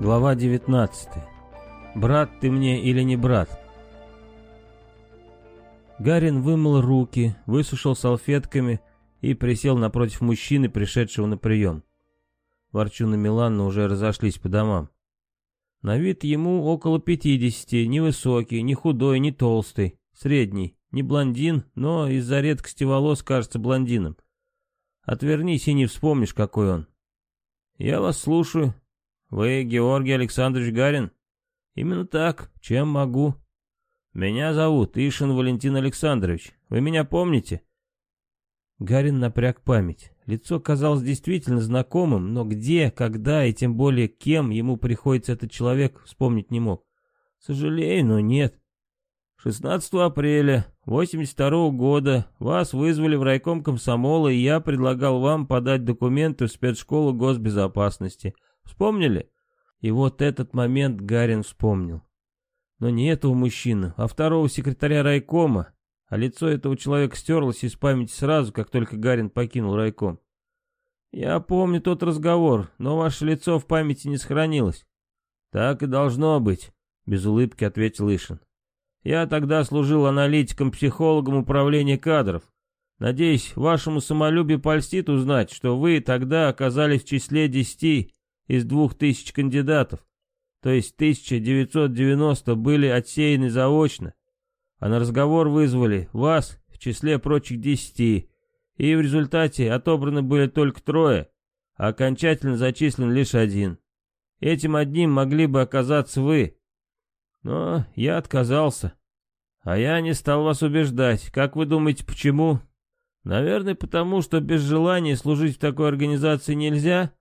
Глава 19. Брат ты мне или не брат? Гарин вымыл руки, высушил салфетками и присел напротив мужчины, пришедшего на прием. Ворчун и Миланна уже разошлись по домам. На вид ему около пятидесяти, невысокий, не худой, не толстый, средний, не блондин, но из-за редкости волос кажется блондином. Отвернись и не вспомнишь, какой он. «Я вас слушаю», «Вы Георгий Александрович Гарин?» «Именно так. Чем могу?» «Меня зовут Ишин Валентин Александрович. Вы меня помните?» Гарин напряг память. Лицо казалось действительно знакомым, но где, когда и тем более кем ему приходится этот человек, вспомнить не мог. Сожалею, но нет. 16 апреля 82 года вас вызвали в райком комсомола, и я предлагал вам подать документы в спецшколу госбезопасности – Вспомнили? И вот этот момент Гарин вспомнил. Но не этого мужчину, а второго секретаря райкома, а лицо этого человека стерлось из памяти сразу, как только Гарин покинул райком. Я помню тот разговор, но ваше лицо в памяти не сохранилось. Так и должно быть, без улыбки ответил Ишин. Я тогда служил аналитиком-психологом управления кадров. Надеюсь, вашему самолюбию польстит узнать, что вы тогда оказались в числе десяти из двух тысяч кандидатов, то есть 1990 были отсеяны заочно, а на разговор вызвали вас в числе прочих десяти, и в результате отобраны были только трое, а окончательно зачислен лишь один. Этим одним могли бы оказаться вы. Но я отказался. А я не стал вас убеждать. Как вы думаете, почему? Наверное, потому что без желания служить в такой организации нельзя,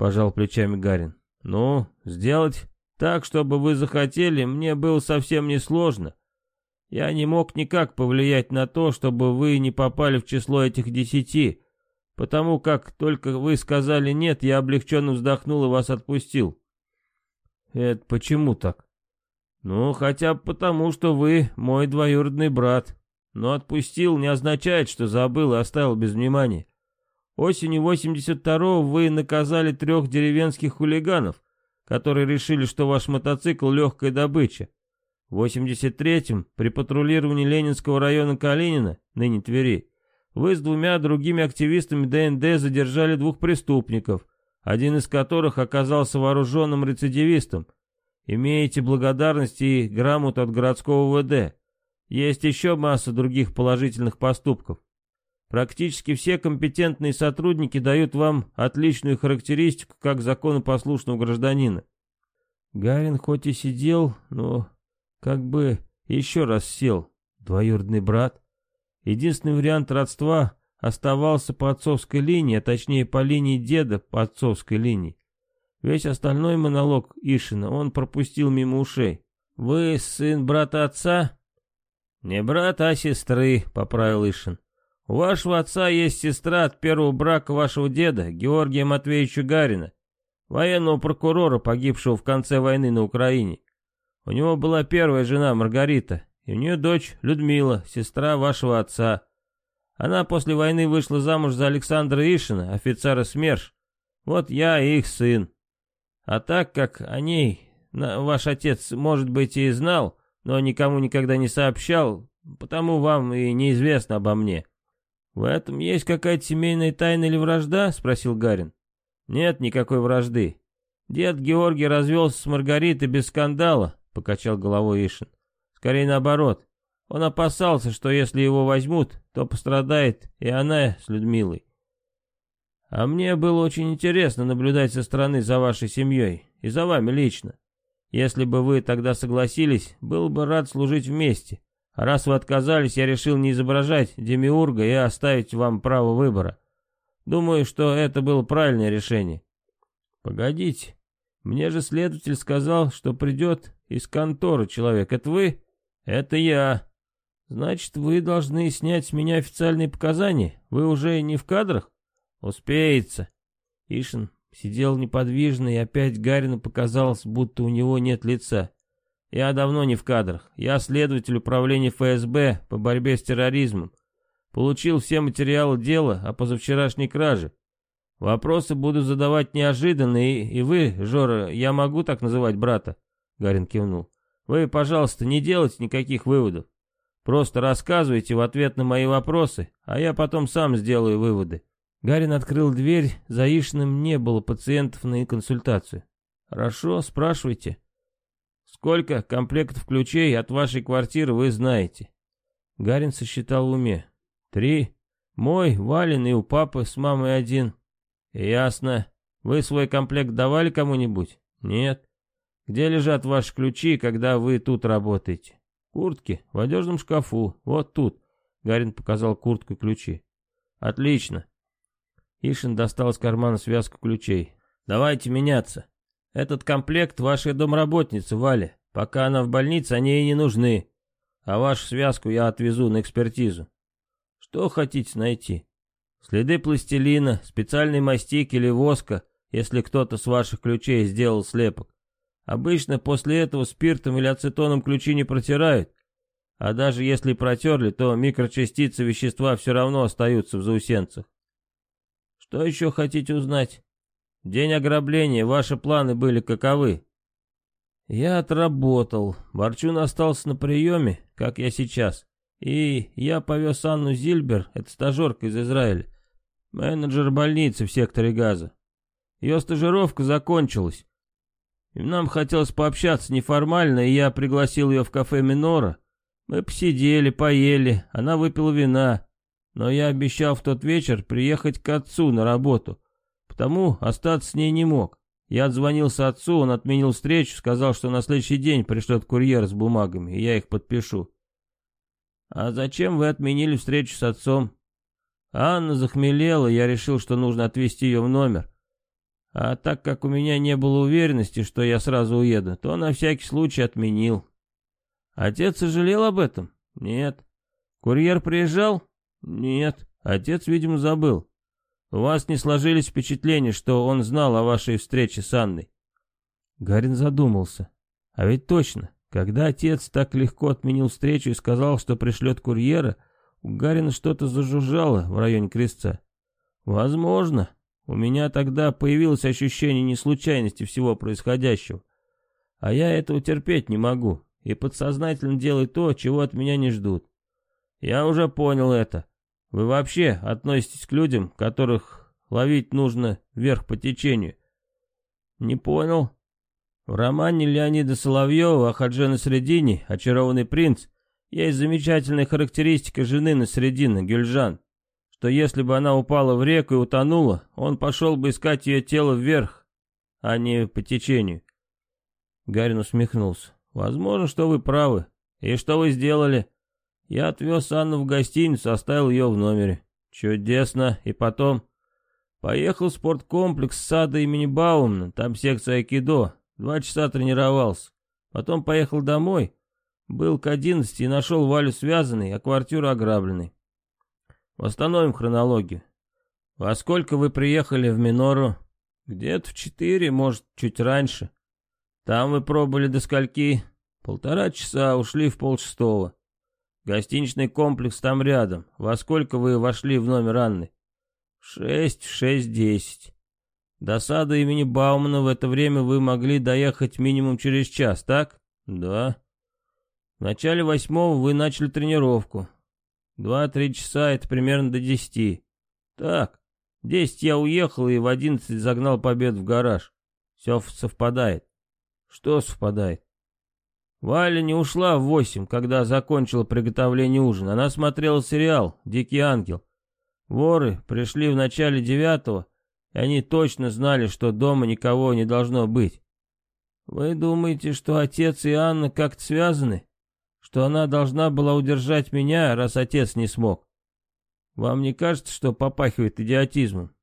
Пожал плечами Гарин. Ну, сделать так, чтобы вы захотели, мне было совсем несложно. Я не мог никак повлиять на то, чтобы вы не попали в число этих десяти, потому как только вы сказали «нет», я облегченно вздохнул и вас отпустил. Это почему так? Ну, хотя бы потому, что вы мой двоюродный брат. Но отпустил не означает, что забыл и оставил без внимания. Осенью 82-го вы наказали трех деревенских хулиганов, которые решили, что ваш мотоцикл — легкая добыча. В 83-м, при патрулировании Ленинского района Калинина, ныне Твери, вы с двумя другими активистами ДНД задержали двух преступников, один из которых оказался вооруженным рецидивистом. Имеете благодарность и грамоту от городского ВД. Есть еще масса других положительных поступков. Практически все компетентные сотрудники дают вам отличную характеристику как законопослушного гражданина. Гарин хоть и сидел, но как бы еще раз сел. Двоюродный брат. Единственный вариант родства оставался по отцовской линии, а точнее по линии деда по отцовской линии. Весь остальной монолог Ишина он пропустил мимо ушей. «Вы сын брата отца?» «Не брата, а сестры», — поправил Ишин. У вашего отца есть сестра от первого брака вашего деда, Георгия Матвеевича Гарина, военного прокурора, погибшего в конце войны на Украине. У него была первая жена Маргарита, и у нее дочь Людмила, сестра вашего отца. Она после войны вышла замуж за Александра Ишина, офицера СМЕРШ. Вот я и их сын. А так как о ней ваш отец, может быть, и знал, но никому никогда не сообщал, потому вам и неизвестно обо мне. «В этом есть какая-то семейная тайна или вражда?» — спросил Гарин. «Нет никакой вражды. Дед Георгий развелся с Маргаритой без скандала», — покачал головой Ишин. «Скорее наоборот. Он опасался, что если его возьмут, то пострадает и она с Людмилой. А мне было очень интересно наблюдать со стороны за вашей семьей и за вами лично. Если бы вы тогда согласились, был бы рад служить вместе. Раз вы отказались, я решил не изображать демиурга и оставить вам право выбора. Думаю, что это было правильное решение. Погодите, мне же следователь сказал, что придет из конторы человек. Это вы? Это я. Значит, вы должны снять с меня официальные показания. Вы уже не в кадрах? Успеется. Ишин сидел неподвижно, и опять Гарину показалось, будто у него нет лица. Я давно не в кадрах. Я следователь управления ФСБ по борьбе с терроризмом. Получил все материалы дела о позавчерашней краже. Вопросы буду задавать неожиданные, и, и вы, Жора, я могу так называть брата?» Гарин кивнул. «Вы, пожалуйста, не делайте никаких выводов. Просто рассказывайте в ответ на мои вопросы, а я потом сам сделаю выводы». Гарин открыл дверь, за Ишиным не было пациентов на консультацию. «Хорошо, спрашивайте. Сколько комплектов ключей от вашей квартиры вы знаете?» Гарин сосчитал в уме. «Три. Мой, Вален и у папы с мамой один. «Ясно. Вы свой комплект давали кому-нибудь?» «Нет». «Где лежат ваши ключи, когда вы тут работаете?» «Куртки. В одежном шкафу. Вот тут». Гарин показал куртку и ключи. «Отлично». Ишин достал из кармана связку ключей. «Давайте меняться. Этот комплект вашей домработницы, Вали. Пока она в больнице, они ей не нужны. А вашу связку я отвезу на экспертизу. Что хотите найти?» Следы пластилина, специальной мастики или воска, если кто-то с ваших ключей сделал слепок. Обычно после этого спиртом или ацетоном ключи не протирают, а даже если протерли, то микрочастицы вещества все равно остаются в заусенцах. Что еще хотите узнать? День ограбления, ваши планы были каковы? Я отработал. Борчун остался на приеме, как я сейчас. И я повез Анну Зильбер, это стажерка из Израиля, менеджер больницы в секторе газа. Ее стажировка закончилась. Нам хотелось пообщаться неформально, и я пригласил ее в кафе Минора. Мы посидели, поели, она выпила вина. Но я обещал в тот вечер приехать к отцу на работу, потому остаться с ней не мог. Я отзвонился отцу, он отменил встречу, сказал, что на следующий день пришлет курьер с бумагами, и я их подпишу. «А зачем вы отменили встречу с отцом?» Анна захмелела, я решил, что нужно отвезти ее в номер. А так как у меня не было уверенности, что я сразу уеду, то на всякий случай отменил. Отец сожалел об этом? Нет. Курьер приезжал? Нет. Отец, видимо, забыл. У вас не сложились впечатления, что он знал о вашей встрече с Анной? Гарин задумался. А ведь точно, когда отец так легко отменил встречу и сказал, что пришлет курьера, у Гарина что-то зажужжало в районе крестца. Возможно. У меня тогда появилось ощущение неслучайности всего происходящего. А я этого терпеть не могу и подсознательно делаю то, чего от меня не ждут. Я уже понял это. Вы вообще относитесь к людям, которых ловить нужно вверх по течению? Не понял. В романе Леонида Соловьева о Хадже на Средине «Очарованный принц» есть замечательная характеристика жены на Средине, Гюльжан, что если бы она упала в реку и утонула, он пошел бы искать ее тело вверх, а не по течению. Гарин усмехнулся. «Возможно, что вы правы. И что вы сделали?» Я отвез Анну в гостиницу, оставил ее в номере. Чудесно. И потом... Поехал в спорткомплекс сада имени Баумна, там секция айкидо. Два часа тренировался. Потом поехал домой. Был к одиннадцати и нашел Валю связанной, а квартиру ограбленной. Восстановим хронологию. Во сколько вы приехали в Минору? Где-то в четыре, может, чуть раньше. Там вы пробыли до скольки? Полтора часа, ушли в полшестого. Гостиничный комплекс там рядом. Во сколько вы вошли в номер Анны? В шесть, в шесть-десять. До сада имени Баумана в это время вы могли доехать минимум через час, так? Да. В начале восьмого вы начали тренировку. Два-три часа — это примерно до десяти. Так, десять я уехал и в одиннадцать загнал побед в гараж. Все совпадает. Что совпадает? Валя не ушла в восемь, когда закончила приготовление ужина. Она смотрела сериал «Дикий ангел». Воры пришли в начале девятого, и они точно знали, что дома никого не должно быть. Вы думаете, что отец и Анна как-то связаны? Что она должна была удержать меня, раз отец не смог? Вам не кажется, что попахивает идиотизмом?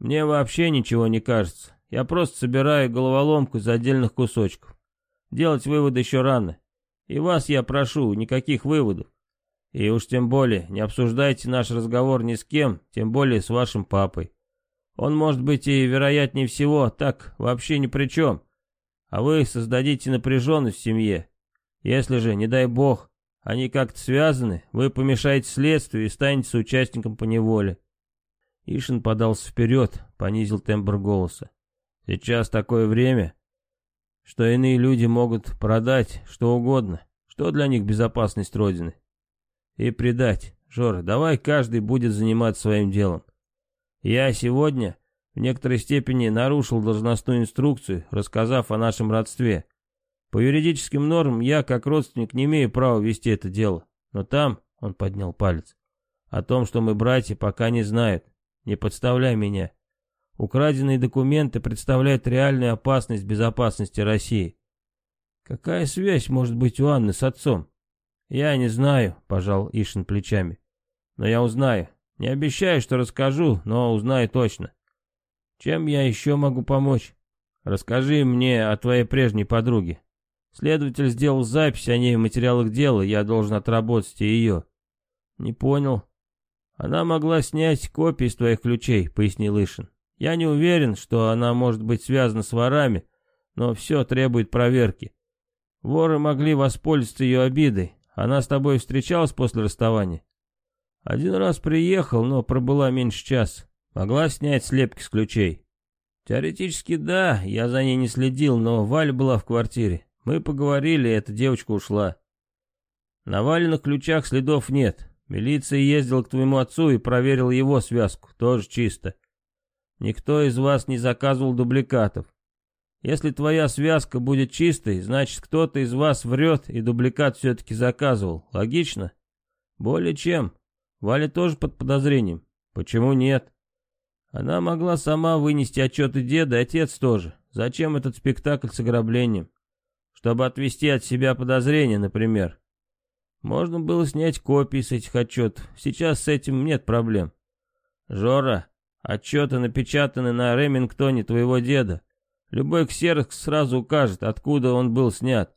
Мне вообще ничего не кажется. Я просто собираю головоломку из отдельных кусочков. Делать выводы еще рано. И вас я прошу, никаких выводов. И уж тем более, не обсуждайте наш разговор ни с кем, тем более с вашим папой. Он может быть и, вероятнее всего, так вообще ни при чем. А вы создадите напряженность в семье. Если же, не дай бог, они как-то связаны, вы помешаете следствию и станете соучастником по неволе. Ишин подался вперед, понизил тембр голоса. «Сейчас такое время, что иные люди могут продать что угодно, что для них безопасность Родины. И предать. Жора, давай каждый будет заниматься своим делом. Я сегодня в некоторой степени нарушил должностную инструкцию, рассказав о нашем родстве. По юридическим нормам я, как родственник, не имею права вести это дело. Но там, он поднял палец, о том, что мы братья, пока не знают. Не подставляй меня. Украденные документы представляют реальную опасность безопасности России. Какая связь может быть у Анны с отцом? Я не знаю, пожал Ишин плечами. Но я узнаю. Не обещаю, что расскажу, но узнаю точно. Чем я еще могу помочь? Расскажи мне о твоей прежней подруге. Следователь сделал запись о ней в материалах дела, я должен отработать и ее. Не понял. Она могла снять копии из твоих ключей, пояснил Ишин. Я не уверен, что она может быть связана с ворами, но все требует проверки. Воры могли воспользоваться ее обидой. Она с тобой встречалась после расставания? Один раз приехал, но пробыла меньше часа. Могла снять слепки с ключей. Теоретически да, я за ней не следил, но Валя была в квартире. Мы поговорили, эта девочка ушла. На Валиных ключах следов нет. Милиция ездила к твоему отцу и проверила его связку, тоже чисто. Никто из вас не заказывал дубликатов. Если твоя связка будет чистой, значит кто-то из вас врет и дубликат все-таки заказывал. Логично? Более чем. Валя тоже под подозрением. Почему нет? Она могла сама вынести отчеты деда, и отец тоже. Зачем этот спектакль с ограблением? Чтобы отвести от себя подозрения, например. Можно было снять копии с этих отчетов. Сейчас с этим нет проблем. Жора, отчеты напечатаны на Ремингтоне твоего деда. Любой ксерокс сразу укажет, откуда он был снят.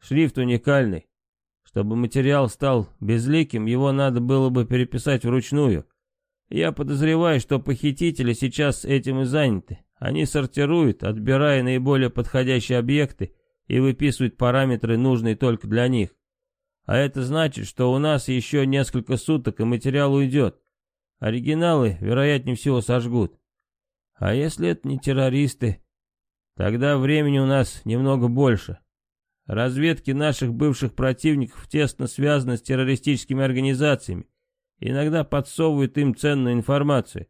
Шрифт уникальный. Чтобы материал стал безликим, его надо было бы переписать вручную. Я подозреваю, что похитители сейчас этим и заняты. Они сортируют, отбирая наиболее подходящие объекты и выписывают параметры, нужные только для них. А это значит, что у нас еще несколько суток и материал уйдет. Оригиналы, вероятнее всего, сожгут. А если это не террористы, тогда времени у нас немного больше. Разведки наших бывших противников тесно связаны с террористическими организациями, иногда подсовывают им ценную информацию.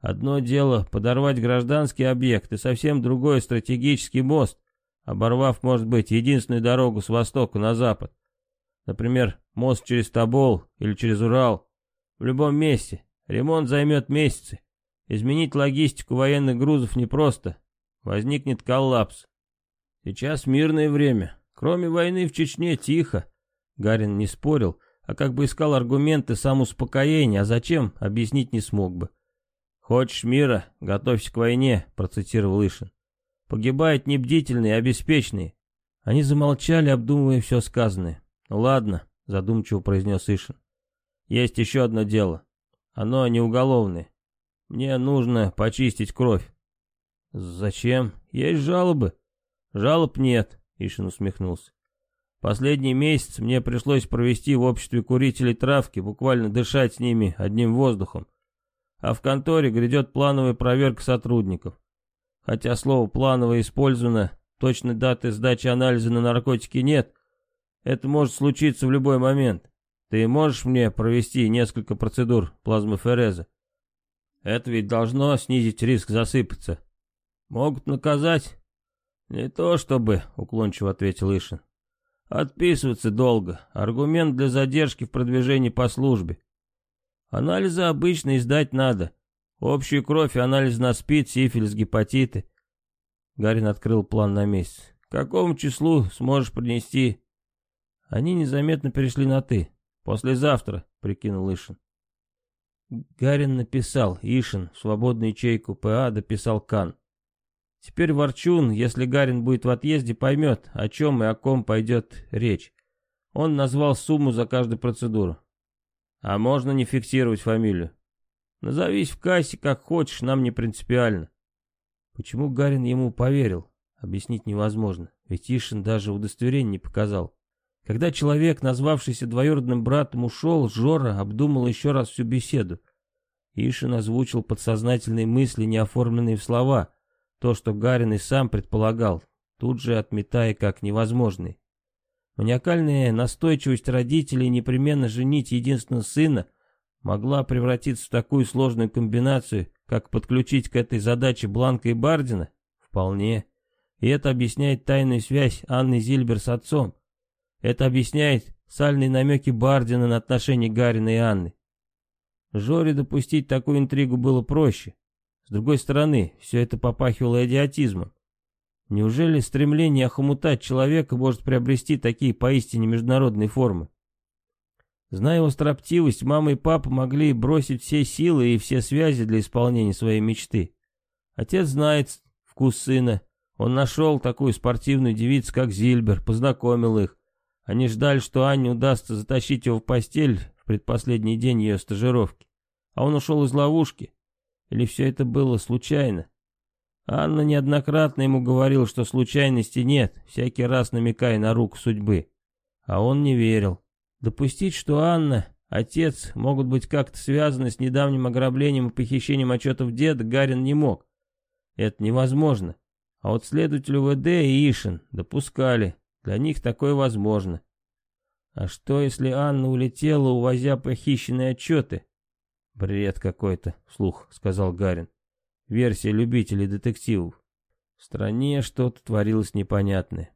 Одно дело подорвать гражданский объект, и совсем другое стратегический мост, оборвав, может быть, единственную дорогу с востока на запад. Например, мост через Тобол или через Урал. В любом месте. Ремонт займет месяцы. Изменить логистику военных грузов непросто. Возникнет коллапс. Сейчас мирное время. Кроме войны в Чечне тихо. Гарин не спорил, а как бы искал аргументы самоуспокоения, а зачем, объяснить не смог бы. «Хочешь мира? Готовься к войне», — процитировал Ишин. «Погибают небдительные, обеспеченные». Они замолчали, обдумывая все сказанное. «Ладно», — задумчиво произнес Ишин. «Есть еще одно дело. Оно не уголовное. Мне нужно почистить кровь». «Зачем? Есть жалобы?» «Жалоб нет», — Ишин усмехнулся. «Последний месяц мне пришлось провести в обществе курителей травки, буквально дышать с ними одним воздухом. А в конторе грядет плановая проверка сотрудников. Хотя слово «плановое» использовано, точной даты сдачи анализа на наркотики нет, это может случиться в любой момент. Ты можешь мне провести несколько процедур плазмофереза? Это ведь должно снизить риск засыпаться. Могут наказать? Не то чтобы, уклончиво ответил Ишин. Отписываться долго. Аргумент для задержки в продвижении по службе. Анализы обычно издать надо. Общую кровь анализ на СПИД, сифилис, гепатиты. Гарин открыл план на месяц. К какому числу сможешь принести они незаметно перешли на «ты». «Послезавтра», — прикинул Ишин. Гарин написал, Ишин, в свободную ячейку ПА дописал Кан. Теперь Ворчун, если Гарин будет в отъезде, поймет, о чем и о ком пойдет речь. Он назвал сумму за каждую процедуру. А можно не фиксировать фамилию. Назовись в кассе как хочешь, нам не принципиально. Почему Гарин ему поверил, объяснить невозможно, ведь Ишин даже удостоверение не показал. Когда человек, назвавшийся двоюродным братом, ушел, Жора обдумал еще раз всю беседу. Ишин озвучил подсознательные мысли, не оформленные в слова, то, что Гарин и сам предполагал, тут же отметая как невозможный. Маниакальная настойчивость родителей непременно женить единственного сына могла превратиться в такую сложную комбинацию, как подключить к этой задаче Бланка и Бардина? Вполне. И это объясняет тайную связь Анны Зильбер с отцом. Это объясняет сальные намеки Бардина на отношения Гарина и Анны. Жоре допустить такую интригу было проще. С другой стороны, все это попахивало идиотизмом. Неужели стремление охомутать человека может приобрести такие поистине международные формы? Зная его строптивость, мама и папа могли бросить все силы и все связи для исполнения своей мечты. Отец знает вкус сына. Он нашел такую спортивную девицу, как Зильбер, познакомил их. Они ждали, что Анне удастся затащить его в постель в предпоследний день ее стажировки. А он ушел из ловушки. Или все это было случайно? Анна неоднократно ему говорила, что случайности нет, всякий раз намекая на руку судьбы. А он не верил. Допустить, что Анна, отец, могут быть как-то связаны с недавним ограблением и похищением отчетов деда, Гарин не мог. Это невозможно. А вот следователю ВД и Ишин допускали. Для них такое возможно. А что, если Анна улетела, увозя похищенные отчеты? Бред какой-то, вслух сказал Гарин. Версия любителей детективов. В стране что-то творилось непонятное.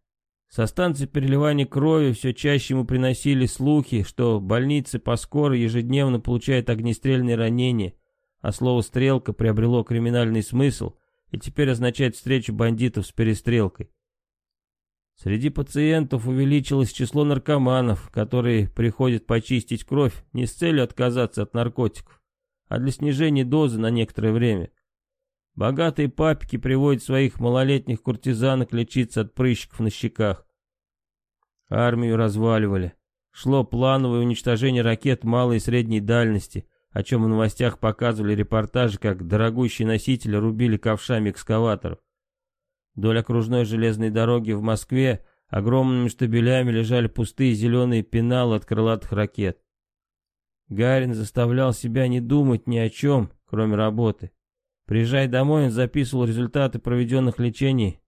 Со станции переливания крови все чаще ему приносили слухи, что больницы по скорой ежедневно получают огнестрельные ранения, а слово «стрелка» приобрело криминальный смысл и теперь означает встречу бандитов с перестрелкой. Среди пациентов увеличилось число наркоманов, которые приходят почистить кровь не с целью отказаться от наркотиков, а для снижения дозы на некоторое время. Богатые папики приводят своих малолетних куртизанок лечиться от прыщиков на щеках. Армию разваливали. Шло плановое уничтожение ракет малой и средней дальности, о чем в новостях показывали репортажи, как дорогущие носители рубили ковшами экскаваторов. Вдоль окружной железной дороги в Москве огромными штабелями лежали пустые зеленые пеналы от крылатых ракет. Гарин заставлял себя не думать ни о чем, кроме работы. Приезжая домой, он записывал результаты проведенных лечений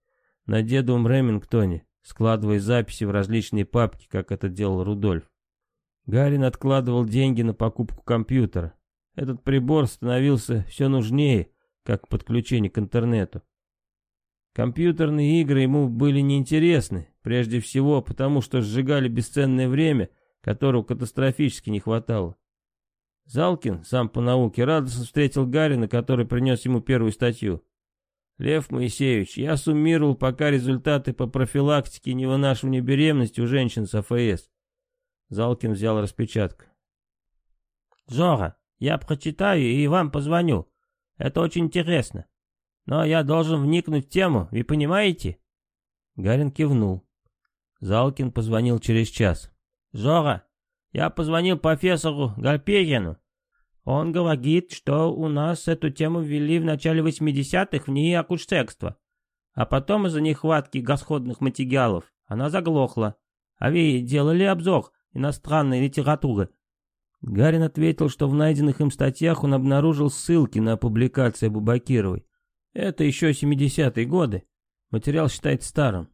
на дедовом Ремингтоне, складывая записи в различные папки, как это делал Рудольф. Гарин откладывал деньги на покупку компьютера. Этот прибор становился все нужнее, как подключение к интернету. Компьютерные игры ему были неинтересны, прежде всего потому, что сжигали бесценное время, которого катастрофически не хватало. Залкин, сам по науке, радостно встретил Гарина, который принес ему первую статью. «Лев Моисеевич, я суммировал пока результаты по профилактике невынашивания беременности у женщин с АФС». Залкин взял распечатку. «Жора, я прочитаю и вам позвоню. Это очень интересно. Но я должен вникнуть в тему, вы понимаете?» Гарин кивнул. Залкин позвонил через час. «Жора, я позвонил профессору Гальперину. Он говорит, что у нас эту тему ввели в начале 80-х в НИИ акушерства. А потом из-за нехватки расходных материалов она заглохла. А вы делали обзор иностранной литературы? Гарин ответил, что в найденных им статьях он обнаружил ссылки на публикации Бубакировой. Это еще 70-е годы. Материал считается старым.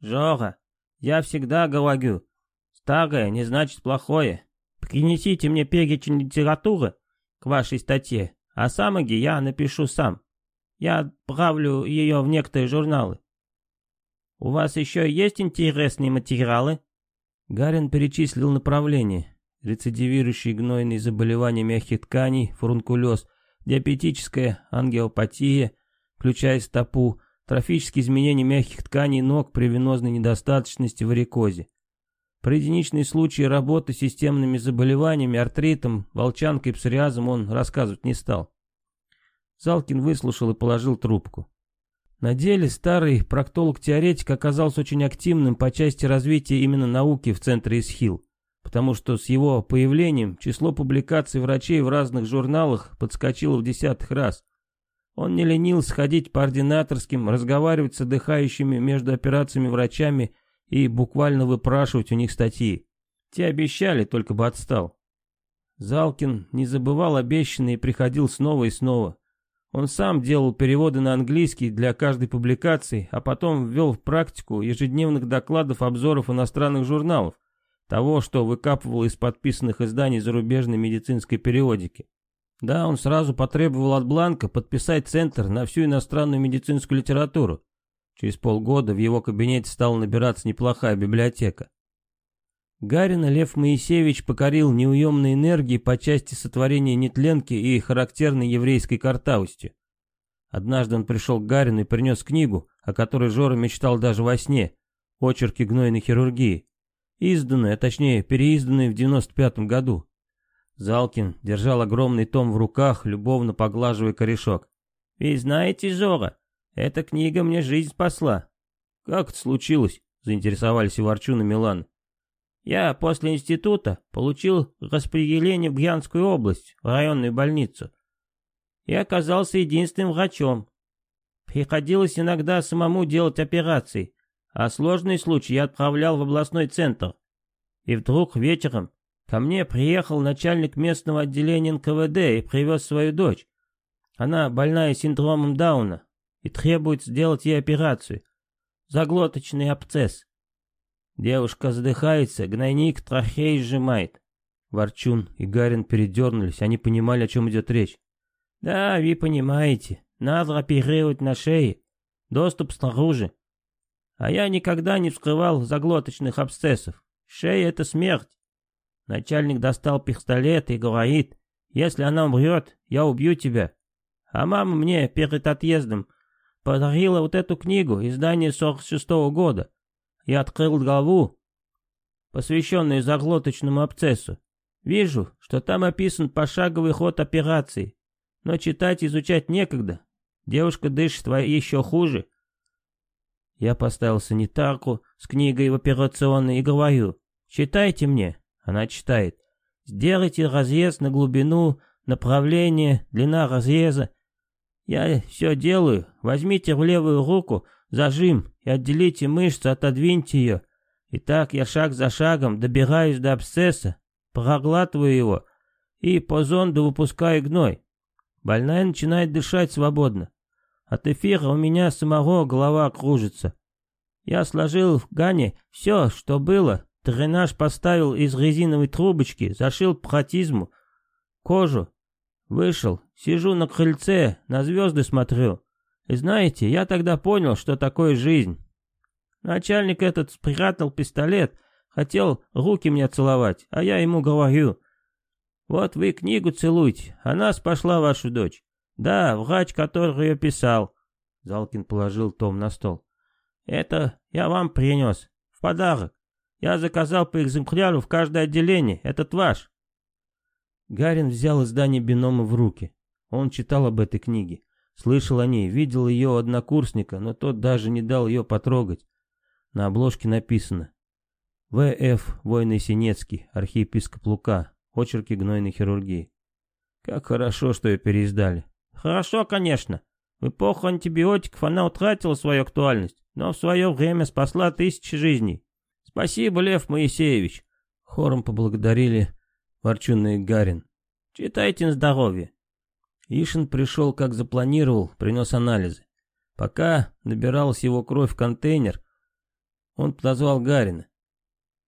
Жора, я всегда говорю, старое не значит плохое. Принесите мне перечень литературы, к вашей статье, а самоги я напишу сам. Я отправлю ее в некоторые журналы. У вас еще есть интересные материалы?» Гарин перечислил направления. Рецидивирующие гнойные заболевания мягких тканей, фурункулез, диабетическая ангиопатия, включая стопу, трофические изменения мягких тканей ног при венозной недостаточности, варикозе. Про единичные случаи работы с системными заболеваниями, артритом, волчанкой, псориазом он рассказывать не стал. Залкин выслушал и положил трубку. На деле старый проктолог-теоретик оказался очень активным по части развития именно науки в центре ИСХИЛ, потому что с его появлением число публикаций врачей в разных журналах подскочило в десятых раз. Он не ленился ходить по ординаторским, разговаривать с отдыхающими между операциями врачами и буквально выпрашивать у них статьи. Те обещали, только бы отстал. Залкин не забывал обещанное и приходил снова и снова. Он сам делал переводы на английский для каждой публикации, а потом ввел в практику ежедневных докладов обзоров иностранных журналов, того, что выкапывал из подписанных изданий зарубежной медицинской периодики. Да, он сразу потребовал от Бланка подписать центр на всю иностранную медицинскую литературу. Через полгода в его кабинете стала набираться неплохая библиотека. Гарина Лев Моисеевич покорил неуемной энергией по части сотворения нетленки и характерной еврейской картавости. Однажды он пришел к Гарину и принес книгу, о которой Жора мечтал даже во сне, «Очерки гнойной хирургии», изданную, а точнее переизданную в 95 году. Залкин держал огромный том в руках, любовно поглаживая корешок. «Вы знаете, Жора, эта книга мне жизнь спасла». «Как это случилось?» — заинтересовались и Ворчун и Милан. Я после института получил распределение в Гьянскую область, в районную больницу. И оказался единственным врачом. Приходилось иногда самому делать операции, а сложные случаи я отправлял в областной центр. И вдруг вечером ко мне приехал начальник местного отделения НКВД и привез свою дочь. Она больная синдромом Дауна и требует сделать ей операцию. Заглоточный абсцесс. Девушка задыхается, гнойник трахеи сжимает. Ворчун и Гарин передернулись, они понимали, о чем идет речь. Да, вы понимаете, надо оперировать на шее, доступ снаружи. А я никогда не вскрывал заглоточных абсцессов. Шея — это смерть. Начальник достал пистолет и говорит, если она умрет, я убью тебя. А мама мне перед отъездом подарила вот эту книгу, издание 46 -го года. Я открыл главу, посвященную заглоточному абсцессу. Вижу, что там описан пошаговый ход операции, но читать и изучать некогда. Девушка дышит еще хуже. Я поставил санитарку с книгой в операционной и говорю, читайте мне. Она читает. Сделайте разрез на глубину, направление, длина разреза. Я все делаю. Возьмите в левую руку зажим и отделите мышцу, отодвиньте ее. И так я шаг за шагом добираюсь до абсцесса, проглатываю его и по зонду выпускаю гной. Больная начинает дышать свободно. От эфира у меня самого голова кружится. Я сложил в гане все, что было, дренаж поставил из резиновой трубочки, зашил пхатизму, кожу. Вышел, сижу на крыльце, на звезды смотрю. И знаете, я тогда понял, что такое жизнь. Начальник этот спрятал пистолет, хотел руки мне целовать, а я ему говорю, вот вы книгу целуйте, она спасла вашу дочь. Да, врач, который ее писал. Залкин положил том на стол. Это я вам принес, в подарок. Я заказал по экземпляру в каждое отделение, этот ваш. Гарин взял издание бинома в руки. Он читал об этой книге. Слышал о ней, видел ее однокурсника, но тот даже не дал ее потрогать. На обложке написано «В.Ф. Войный Синецкий, архиепископ Лука, очерки гнойной хирургии». Как хорошо, что ее переиздали. Хорошо, конечно. В эпоху антибиотиков она утратила свою актуальность, но в свое время спасла тысячи жизней. Спасибо, Лев Моисеевич. Хором поблагодарили Ворчун и Гарин. Читайте на здоровье. Ишин пришел, как запланировал, принес анализы. Пока набиралась его кровь в контейнер, он подозвал Гарина.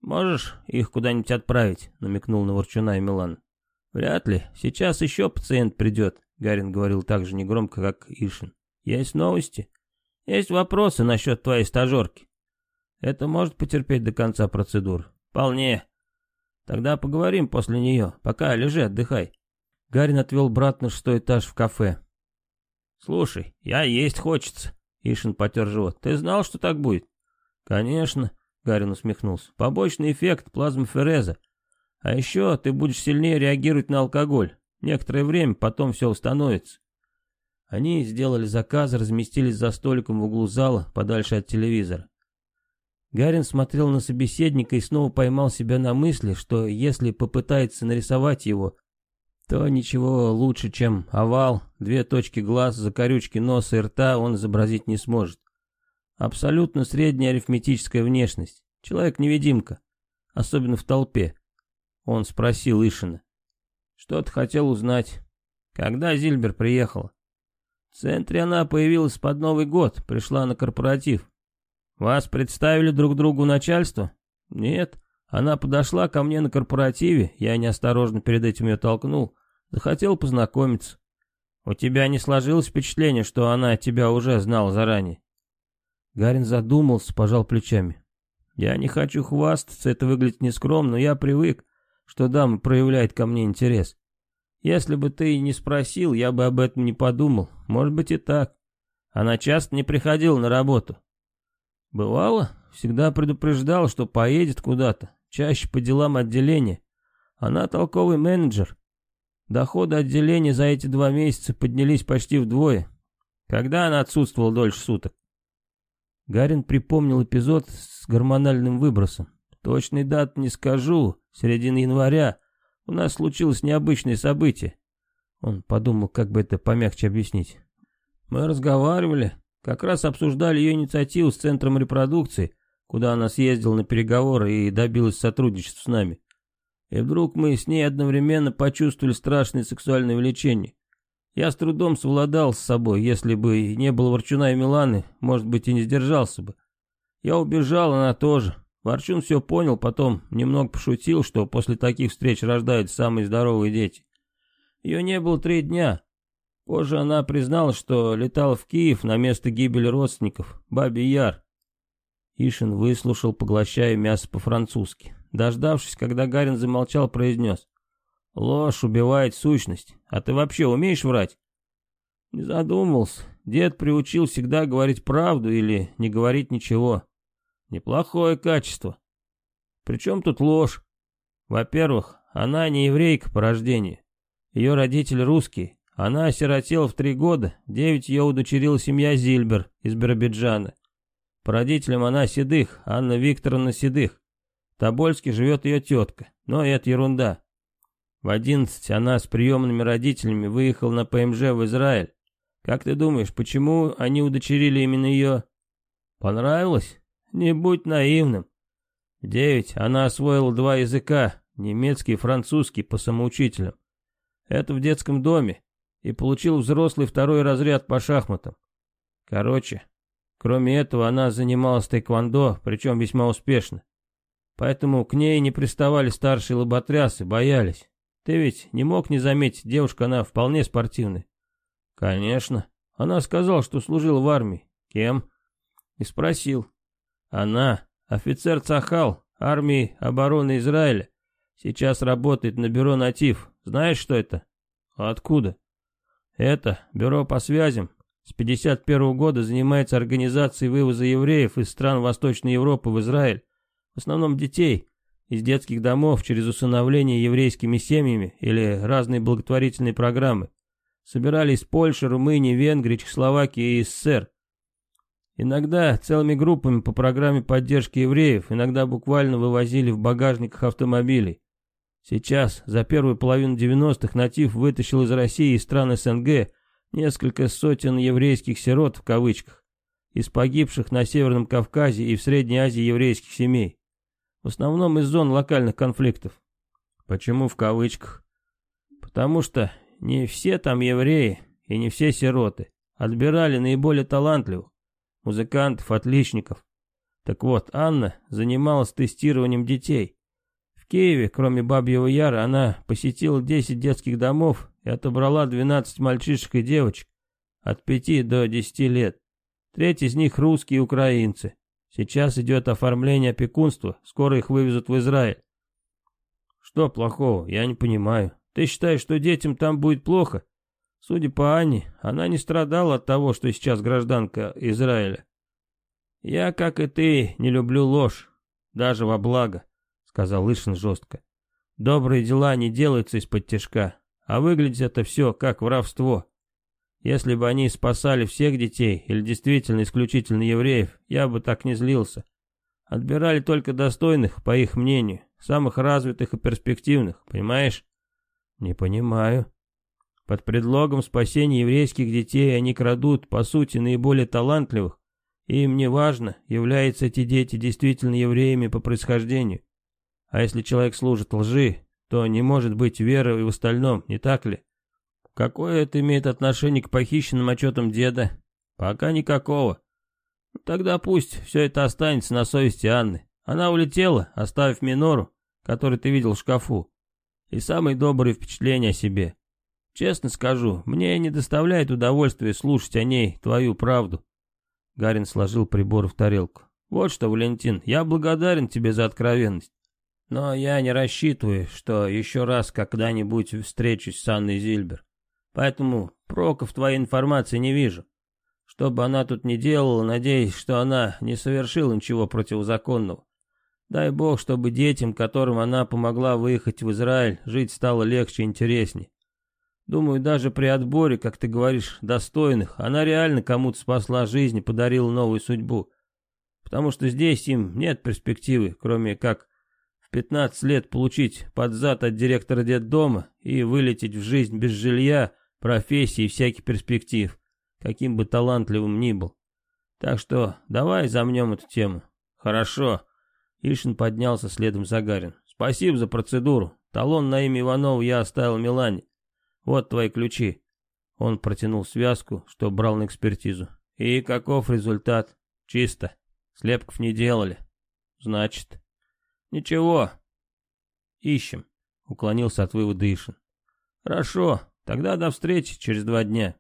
«Можешь их куда-нибудь отправить?» — намекнул на Ворчуна и Милан. «Вряд ли. Сейчас еще пациент придет», — Гарин говорил так же негромко, как Ишин. «Есть новости? Есть вопросы насчет твоей стажерки. Это может потерпеть до конца процедур?» «Вполне. Тогда поговорим после нее. Пока лежи, отдыхай». Гарин отвел брат на шестой этаж в кафе. «Слушай, я есть хочется», — Ишин потер живот. «Ты знал, что так будет?» «Конечно», — Гарин усмехнулся. «Побочный эффект плазмофереза. А еще ты будешь сильнее реагировать на алкоголь. Некоторое время потом все установится». Они сделали заказ, разместились за столиком в углу зала, подальше от телевизора. Гарин смотрел на собеседника и снова поймал себя на мысли, что если попытается нарисовать его, то ничего лучше, чем овал, две точки глаз, закорючки носа и рта он изобразить не сможет. Абсолютно средняя арифметическая внешность. Человек-невидимка. Особенно в толпе. Он спросил Ишина. Что-то хотел узнать. Когда Зильбер приехала? В центре она появилась под Новый год, пришла на корпоратив. Вас представили друг другу начальство? Нет. Она подошла ко мне на корпоративе, я неосторожно перед этим ее толкнул, захотел познакомиться. У тебя не сложилось впечатление, что она тебя уже знала заранее? Гарин задумался, пожал плечами. Я не хочу хвастаться, это выглядит нескромно, но я привык, что дама проявляет ко мне интерес. Если бы ты не спросил, я бы об этом не подумал. Может быть и так. Она часто не приходила на работу. Бывало, всегда предупреждал, что поедет куда-то, чаще по делам отделения. Она толковый менеджер. Доходы отделения за эти два месяца поднялись почти вдвое. Когда она отсутствовала дольше суток? Гарин припомнил эпизод с гормональным выбросом. Точной даты не скажу, середина января. У нас случилось необычное событие. Он подумал, как бы это помягче объяснить. Мы разговаривали, как раз обсуждали ее инициативу с Центром репродукции, куда она съездила на переговоры и добилась сотрудничества с нами. И вдруг мы с ней одновременно почувствовали страшное сексуальное влечение. Я с трудом совладал с собой, если бы не было Ворчуна и Миланы, может быть, и не сдержался бы. Я убежал, она тоже. Ворчун все понял, потом немного пошутил, что после таких встреч рождаются самые здоровые дети. Ее не было три дня. Позже она признала, что летала в Киев на место гибели родственников, Бабий Яр. Ишин выслушал, поглощая мясо по-французски. Дождавшись, когда Гарин замолчал, произнес. Ложь убивает сущность. А ты вообще умеешь врать? Не задумывался. Дед приучил всегда говорить правду или не говорить ничего. Неплохое качество. Причем тут ложь? Во-первых, она не еврейка по рождению. Ее родители русские. Она осиротела в три года. Девять ее удочерила семья Зильбер из Биробиджана. По родителям она Седых, Анна Викторовна Седых. В Тобольске живет ее тетка. Но это ерунда. В одиннадцать она с приемными родителями выехала на ПМЖ в Израиль. Как ты думаешь, почему они удочерили именно ее? Понравилось? Не будь наивным. В девять она освоила два языка, немецкий и французский, по самоучителям. Это в детском доме. И получил взрослый второй разряд по шахматам. Короче, кроме этого она занималась тэквондо, причем весьма успешно. Поэтому к ней не приставали старшие лоботрясы, боялись. Ты ведь не мог не заметить, девушка она вполне спортивная. Конечно. Она сказала, что служила в армии. Кем? И спросил. Она, офицер Цахал, армии обороны Израиля. Сейчас работает на бюро «Натив». Знаешь, что это? Откуда? Это бюро по связям. С 51 -го года занимается организацией вывоза евреев из стран Восточной Европы в Израиль. В основном детей из детских домов через усыновление еврейскими семьями или разные благотворительные программы. Собирали из Польши, Румынии, Венгрии, Чехословакии и СССР. Иногда целыми группами по программе поддержки евреев, иногда буквально вывозили в багажниках автомобилей. Сейчас, за первую половину 90-х, Натив вытащил из России и стран СНГ несколько сотен еврейских сирот в кавычках, из погибших на Северном Кавказе и в Средней Азии еврейских семей. В основном из зон локальных конфликтов. Почему в кавычках? Потому что не все там евреи и не все сироты. Отбирали наиболее талантливых, музыкантов, отличников. Так вот, Анна занималась тестированием детей. В Киеве, кроме Бабьего Яра, она посетила 10 детских домов и отобрала 12 мальчишек и девочек от 5 до 10 лет. Треть из них русские и украинцы. Сейчас идет оформление опекунства, скоро их вывезут в Израиль. Что плохого, я не понимаю. Ты считаешь, что детям там будет плохо? Судя по Анне, она не страдала от того, что сейчас гражданка Израиля. Я, как и ты, не люблю ложь, даже во благо, сказал Ишин жестко. Добрые дела не делаются из-под тяжка, а выглядит это все как воровство. Если бы они спасали всех детей, или действительно исключительно евреев, я бы так не злился. Отбирали только достойных, по их мнению, самых развитых и перспективных, понимаешь? Не понимаю. Под предлогом спасения еврейских детей они крадут, по сути, наиболее талантливых, и им не важно, являются эти дети действительно евреями по происхождению. А если человек служит лжи, то не может быть веры и в остальном, не так ли? Какое это имеет отношение к похищенным отчетам деда? Пока никакого. Тогда пусть все это останется на совести Анны. Она улетела, оставив Минору, который ты видел в шкафу, и самые добрые впечатления о себе. Честно скажу, мне не доставляет удовольствия слушать о ней твою правду. Гарин сложил прибор в тарелку. Вот что, Валентин, я благодарен тебе за откровенность. Но я не рассчитываю, что еще раз когда-нибудь встречусь с Анной Зильбер. Поэтому прока в твоей информации не вижу. Что бы она тут ни делала, надеюсь, что она не совершила ничего противозаконного. Дай бог, чтобы детям, которым она помогла выехать в Израиль, жить стало легче и интереснее. Думаю, даже при отборе, как ты говоришь, достойных, она реально кому-то спасла жизнь и подарила новую судьбу. Потому что здесь им нет перспективы, кроме как 15 лет получить под зад от директора детдома и вылететь в жизнь без жилья, профессии и всяких перспектив, каким бы талантливым ни был. Так что давай замнем эту тему. Хорошо. Ишин поднялся следом за Гарин. Спасибо за процедуру. Талон на имя Иванова я оставил Милане. Вот твои ключи. Он протянул связку, что брал на экспертизу. И каков результат? Чисто. Слепков не делали. Значит. Ничего. Ищем. Уклонился от вывода Ишин. Хорошо. Тогда до встречи через два дня.